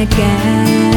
again.